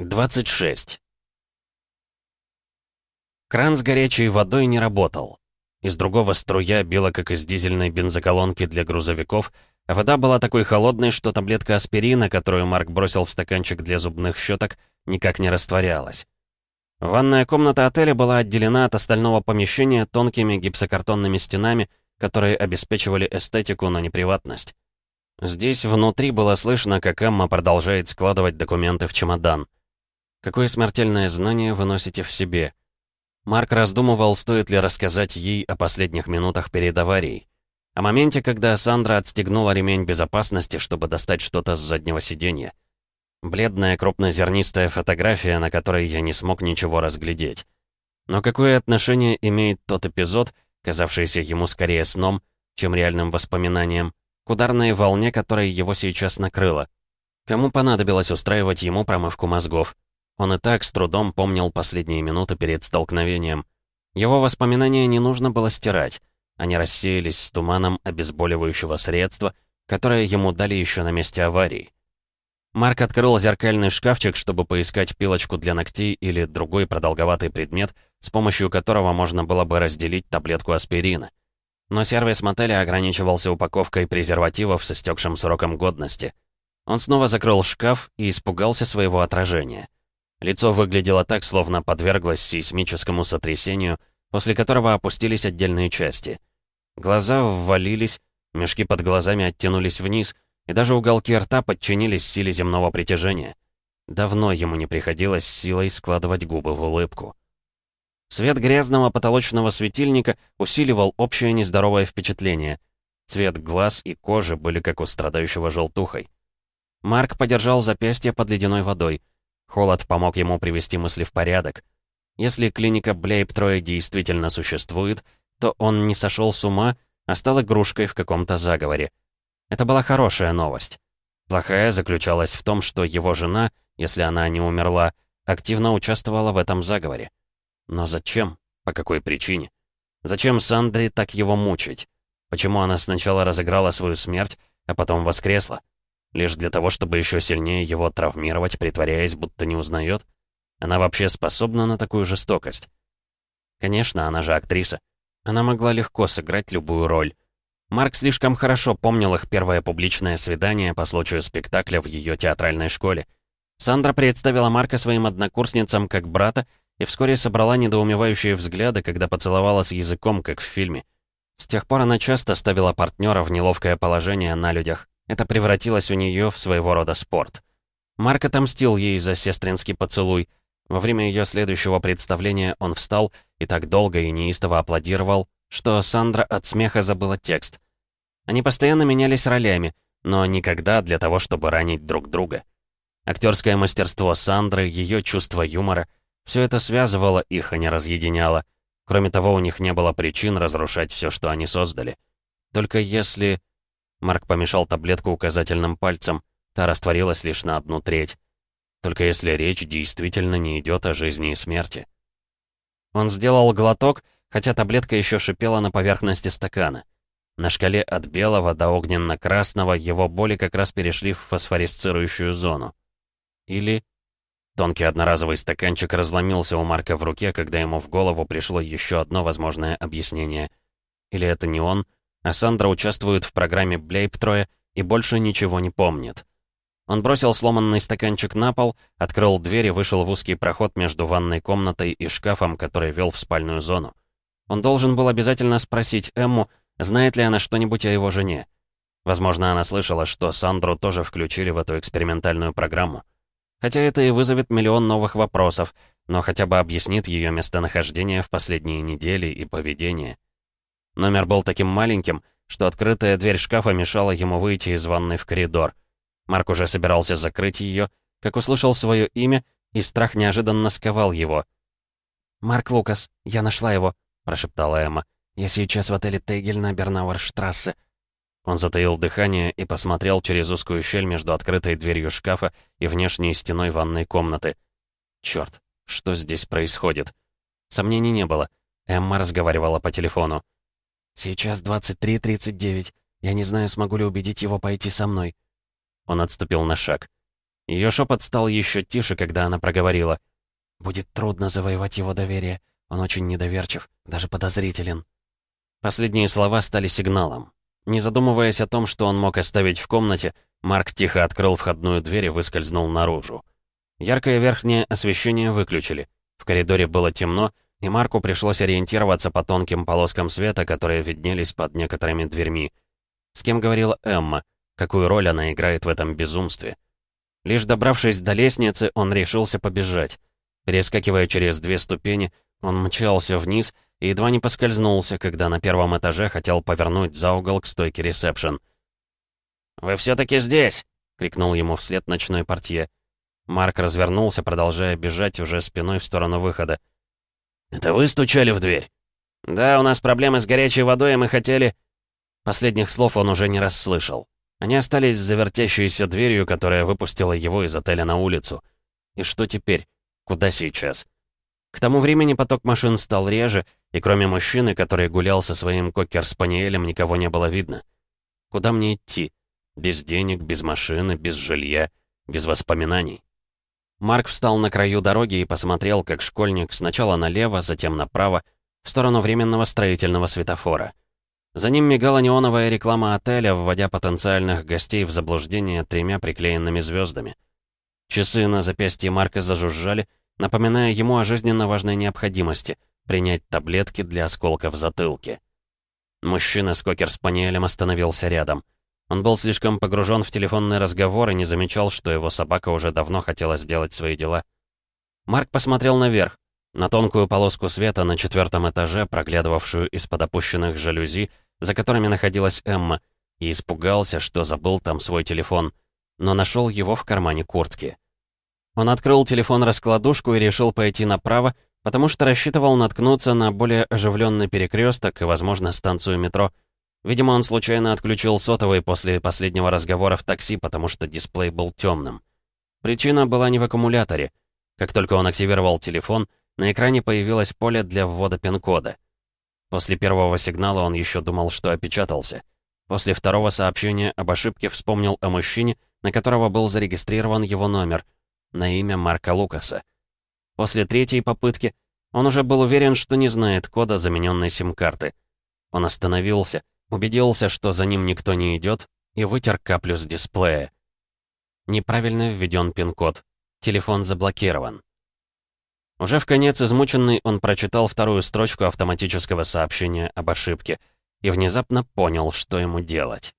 26. Кран с горячей водой не работал. Из другого струя била, как из дизельной бензоколонки для грузовиков, а вода была такой холодной, что таблетка аспирина, которую Марк бросил в стаканчик для зубных щеток, никак не растворялась. Ванная комната отеля была отделена от остального помещения тонкими гипсокартонными стенами, которые обеспечивали эстетику, но не приватность. Здесь внутри было слышно, как Эмма продолжает складывать документы в чемодан. Какое смертельное знание вы носите в себе? Марк раздумывал, стоит ли рассказать ей о последних минутах перед аварией. О моменте, когда Сандра отстегнула ремень безопасности, чтобы достать что-то с заднего сиденья. Бледная крупнозернистая фотография, на которой я не смог ничего разглядеть. Но какое отношение имеет тот эпизод, казавшийся ему скорее сном, чем реальным воспоминанием, к ударной волне, которая его сейчас накрыла? Кому понадобилось устраивать ему промывку мозгов? Он и так с трудом помнил последние минуты перед столкновением. Его воспоминания не нужно было стирать. Они рассеялись с туманом обезболивающего средства, которое ему дали еще на месте аварии. Марк открыл зеркальный шкафчик, чтобы поискать пилочку для ногтей или другой продолговатый предмет, с помощью которого можно было бы разделить таблетку аспирина. Но сервис мотеля ограничивался упаковкой презервативов с истекшим сроком годности. Он снова закрыл шкаф и испугался своего отражения. Лицо выглядело так, словно подверглось сейсмическому сотрясению, после которого опустились отдельные части. Глаза ввалились, мешки под глазами оттянулись вниз, и даже уголки рта подчинились силе земного притяжения. Давно ему не приходилось силой складывать губы в улыбку. Свет грязного потолочного светильника усиливал общее нездоровое впечатление. Цвет глаз и кожи были как у страдающего желтухой. Марк подержал запястье под ледяной водой — Холод помог ему привести мысли в порядок. Если клиника Блейб-Троя действительно существует, то он не сошел с ума, а стал игрушкой в каком-то заговоре. Это была хорошая новость. Плохая заключалась в том, что его жена, если она не умерла, активно участвовала в этом заговоре. Но зачем? По какой причине? Зачем Сандре так его мучить? Почему она сначала разыграла свою смерть, а потом воскресла? Лишь для того, чтобы еще сильнее его травмировать, притворяясь, будто не узнает? Она вообще способна на такую жестокость? Конечно, она же актриса. Она могла легко сыграть любую роль. Марк слишком хорошо помнил их первое публичное свидание по случаю спектакля в ее театральной школе. Сандра представила Марка своим однокурсницам как брата и вскоре собрала недоумевающие взгляды, когда поцеловала с языком, как в фильме. С тех пор она часто ставила партнера в неловкое положение на людях, это превратилось у нее в своего рода спорт. Марк отомстил ей за сестринский поцелуй. Во время ее следующего представления он встал и так долго и неистово аплодировал, что Сандра от смеха забыла текст. Они постоянно менялись ролями, но никогда для того, чтобы ранить друг друга. Актерское мастерство Сандры, ее чувство юмора — все это связывало их, а не разъединяло. Кроме того, у них не было причин разрушать все, что они создали. Только если... Марк помешал таблетку указательным пальцем. Та растворилась лишь на одну треть. Только если речь действительно не идет о жизни и смерти. Он сделал глоток, хотя таблетка еще шипела на поверхности стакана. На шкале от белого до огненно-красного его боли как раз перешли в фосфорисцирующую зону. Или... Тонкий одноразовый стаканчик разломился у Марка в руке, когда ему в голову пришло еще одно возможное объяснение. Или это не он, а Сандра участвует в программе Блейптроя и больше ничего не помнит. Он бросил сломанный стаканчик на пол, открыл дверь и вышел в узкий проход между ванной комнатой и шкафом, который вел в спальную зону. Он должен был обязательно спросить Эмму, знает ли она что-нибудь о его жене. Возможно, она слышала, что Сандру тоже включили в эту экспериментальную программу. Хотя это и вызовет миллион новых вопросов, но хотя бы объяснит ее местонахождение в последние недели и поведение. Номер был таким маленьким, что открытая дверь шкафа мешала ему выйти из ванной в коридор. Марк уже собирался закрыть ее, как услышал свое имя, и страх неожиданно сковал его. «Марк Лукас, я нашла его», — прошептала Эмма. «Я сейчас в отеле Тейгель на Бернауэрштрассе». Он затаил дыхание и посмотрел через узкую щель между открытой дверью шкафа и внешней стеной ванной комнаты. Черт, что здесь происходит? Сомнений не было. Эмма разговаривала по телефону. «Сейчас 23.39. Я не знаю, смогу ли убедить его пойти со мной». Он отступил на шаг. Ее шепот стал еще тише, когда она проговорила. «Будет трудно завоевать его доверие. Он очень недоверчив, даже подозрителен». Последние слова стали сигналом. Не задумываясь о том, что он мог оставить в комнате, Марк тихо открыл входную дверь и выскользнул наружу. Яркое верхнее освещение выключили. В коридоре было темно, и Марку пришлось ориентироваться по тонким полоскам света, которые виднелись под некоторыми дверьми. С кем говорила Эмма? Какую роль она играет в этом безумстве? Лишь добравшись до лестницы, он решился побежать. Перескакивая через две ступени, он мчался вниз и едва не поскользнулся, когда на первом этаже хотел повернуть за угол к стойке ресепшн. «Вы все-таки здесь!» — крикнул ему вслед ночной портье. Марк развернулся, продолжая бежать уже спиной в сторону выхода. «Это вы стучали в дверь?» «Да, у нас проблемы с горячей водой, и мы хотели...» Последних слов он уже не расслышал. Они остались за вертящейся дверью, которая выпустила его из отеля на улицу. И что теперь? Куда сейчас? К тому времени поток машин стал реже, и кроме мужчины, который гулял со своим кокер-спаниелем, никого не было видно. Куда мне идти? Без денег, без машины, без жилья, без воспоминаний. Марк встал на краю дороги и посмотрел, как школьник сначала налево, затем направо, в сторону временного строительного светофора. За ним мигала неоновая реклама отеля, вводя потенциальных гостей в заблуждение тремя приклеенными звездами. Часы на запястье Марка зажужжали, напоминая ему о жизненно важной необходимости — принять таблетки для осколков в затылке. Мужчина с кокер-спаниелем остановился рядом. Он был слишком погружен в телефонный разговор и не замечал, что его собака уже давно хотела сделать свои дела. Марк посмотрел наверх, на тонкую полоску света на четвертом этаже, проглядывавшую из-под опущенных жалюзи, за которыми находилась Эмма, и испугался, что забыл там свой телефон, но нашел его в кармане куртки. Он открыл телефон-раскладушку и решил пойти направо, потому что рассчитывал наткнуться на более оживленный перекресток и, возможно, станцию метро. Видимо, он случайно отключил сотовый после последнего разговора в такси, потому что дисплей был темным. Причина была не в аккумуляторе. Как только он активировал телефон, на экране появилось поле для ввода пин-кода. После первого сигнала он еще думал, что опечатался. После второго сообщения об ошибке вспомнил о мужчине, на которого был зарегистрирован его номер, на имя Марка Лукаса. После третьей попытки он уже был уверен, что не знает кода замененной сим-карты. Он остановился, убедился, что за ним никто не идет, и вытер каплю с дисплея. Неправильно введен пин-код. Телефон заблокирован. Уже в конец измученный он прочитал вторую строчку автоматического сообщения об ошибке и внезапно понял, что ему делать.